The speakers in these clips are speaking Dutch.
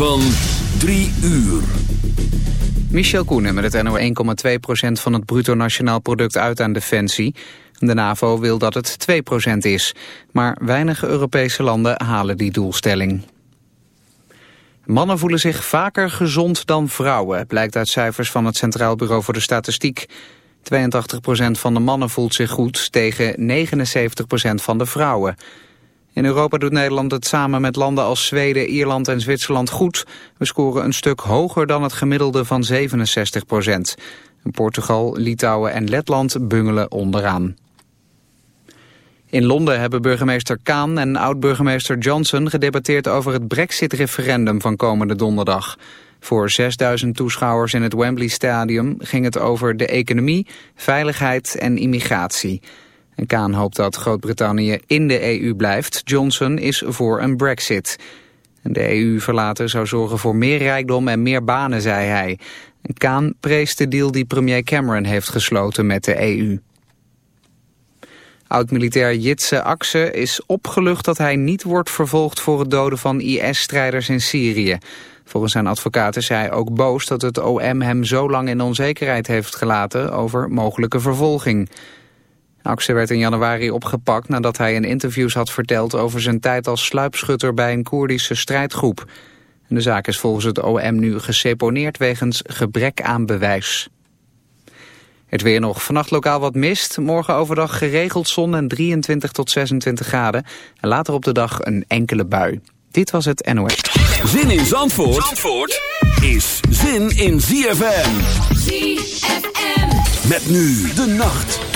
Van 3 uur. Michel Koenen met het NO 1,2% van het bruto nationaal product uit aan defensie. De NAVO wil dat het 2% is. Maar weinig Europese landen halen die doelstelling. Mannen voelen zich vaker gezond dan vrouwen, blijkt uit cijfers van het Centraal Bureau voor de Statistiek. 82% van de mannen voelt zich goed tegen 79% van de vrouwen. In Europa doet Nederland het samen met landen als Zweden, Ierland en Zwitserland goed. We scoren een stuk hoger dan het gemiddelde van 67 procent. Portugal, Litouwen en Letland bungelen onderaan. In Londen hebben burgemeester Kaan en oud-burgemeester Johnson gedebatteerd over het brexit-referendum van komende donderdag. Voor 6000 toeschouwers in het Wembley Stadium ging het over de economie, veiligheid en immigratie. En Kaan hoopt dat Groot-Brittannië in de EU blijft. Johnson is voor een brexit. De EU verlaten zou zorgen voor meer rijkdom en meer banen, zei hij. Kaan prees de deal die premier Cameron heeft gesloten met de EU. Oud-militair Jitse Akse is opgelucht dat hij niet wordt vervolgd voor het doden van IS-strijders in Syrië. Volgens zijn advocaten is hij ook boos dat het OM hem zo lang in onzekerheid heeft gelaten over mogelijke vervolging. Akse werd in januari opgepakt nadat hij in interviews had verteld over zijn tijd als sluipschutter bij een Koerdische strijdgroep. De zaak is volgens het OM nu geseponeerd wegens gebrek aan bewijs. Het weer nog. Vannacht lokaal wat mist. Morgen overdag geregeld zon en 23 tot 26 graden. En later op de dag een enkele bui. Dit was het NOS. Zin in Zandvoort, Zandvoort is zin in ZFM. ZFM. Met nu de nacht.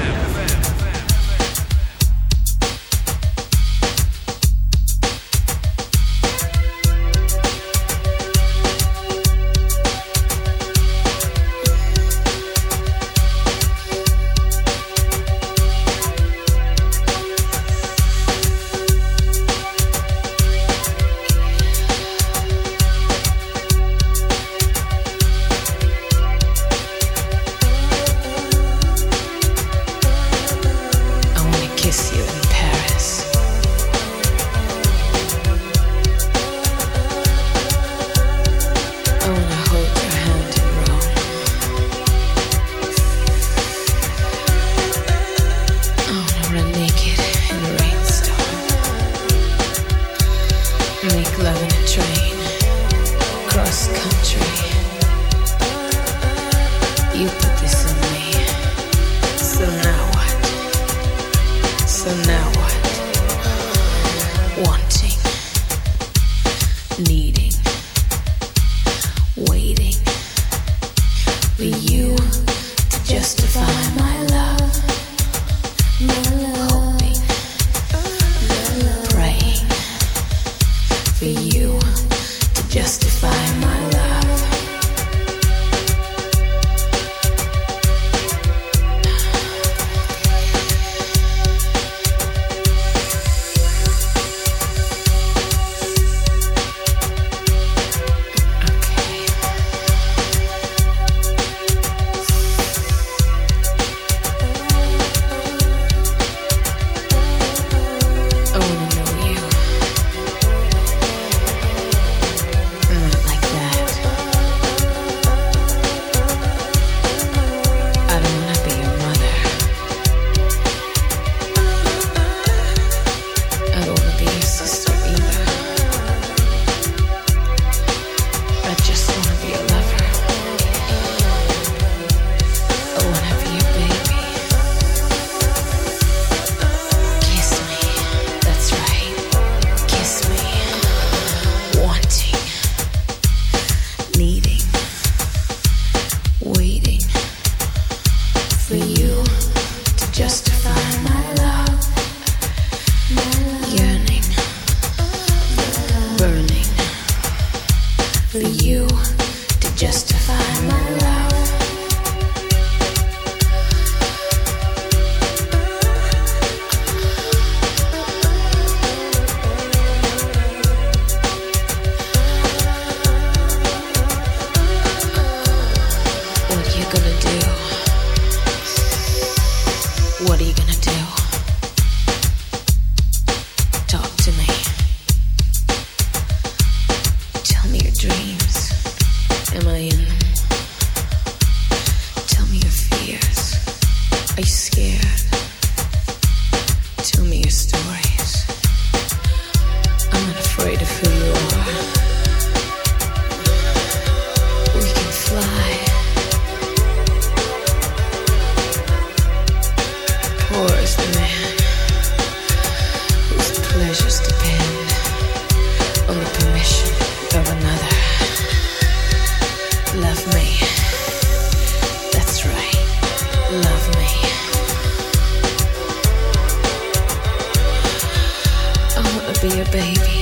baby.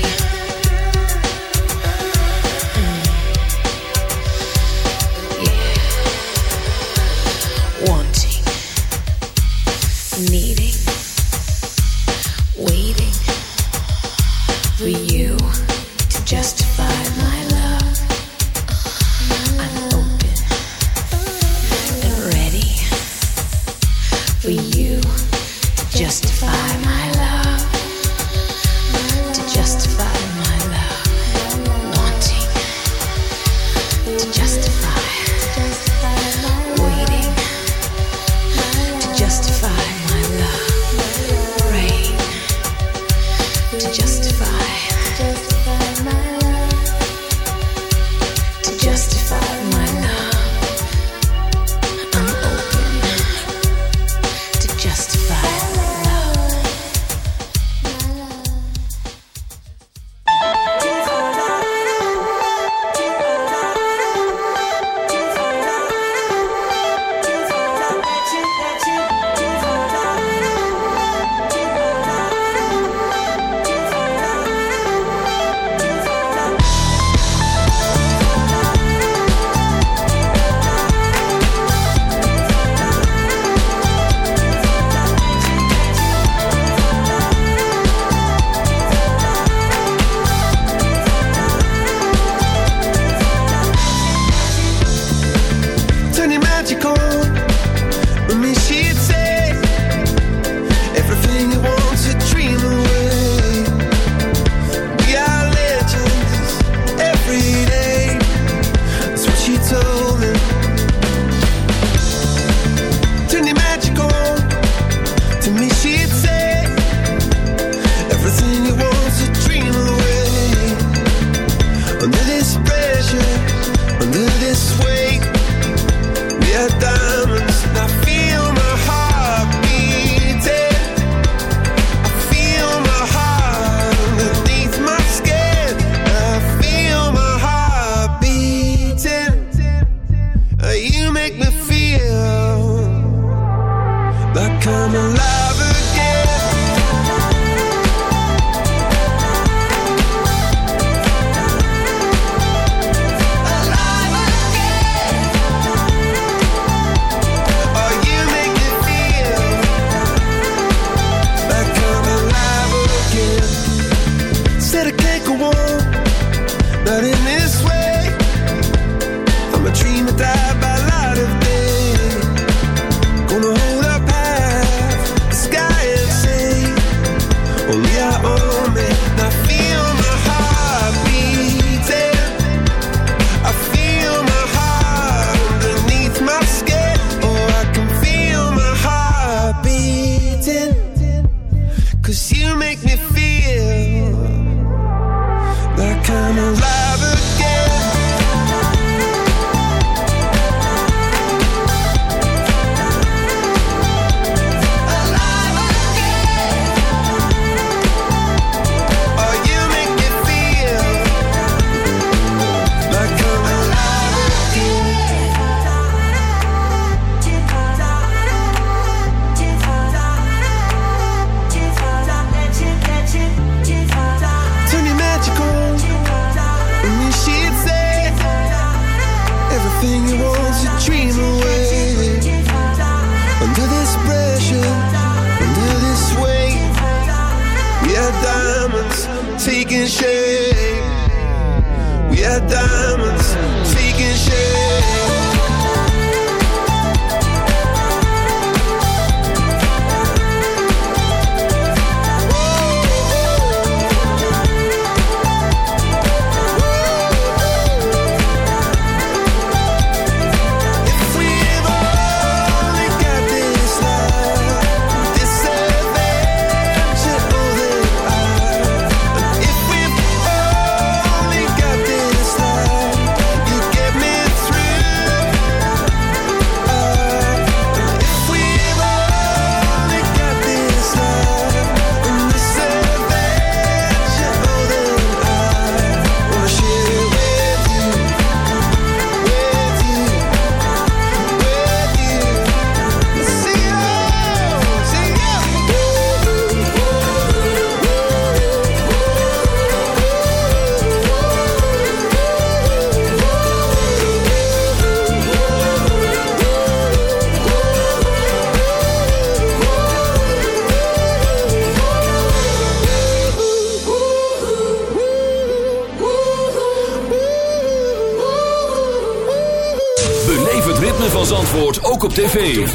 Tv.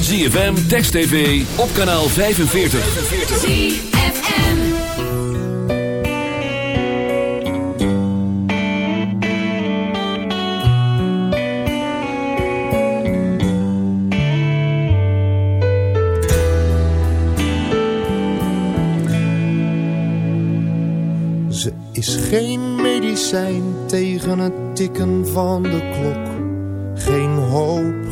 ZFM, Text TV, op kanaal 45. ZFM Ze is geen medicijn tegen het tikken van de klok. Geen hoop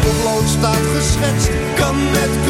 Potlood staat geschetst, kan met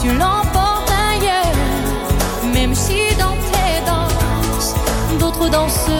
tu l'emportes ailleurs, même si dans tes danses, d'autres dansent.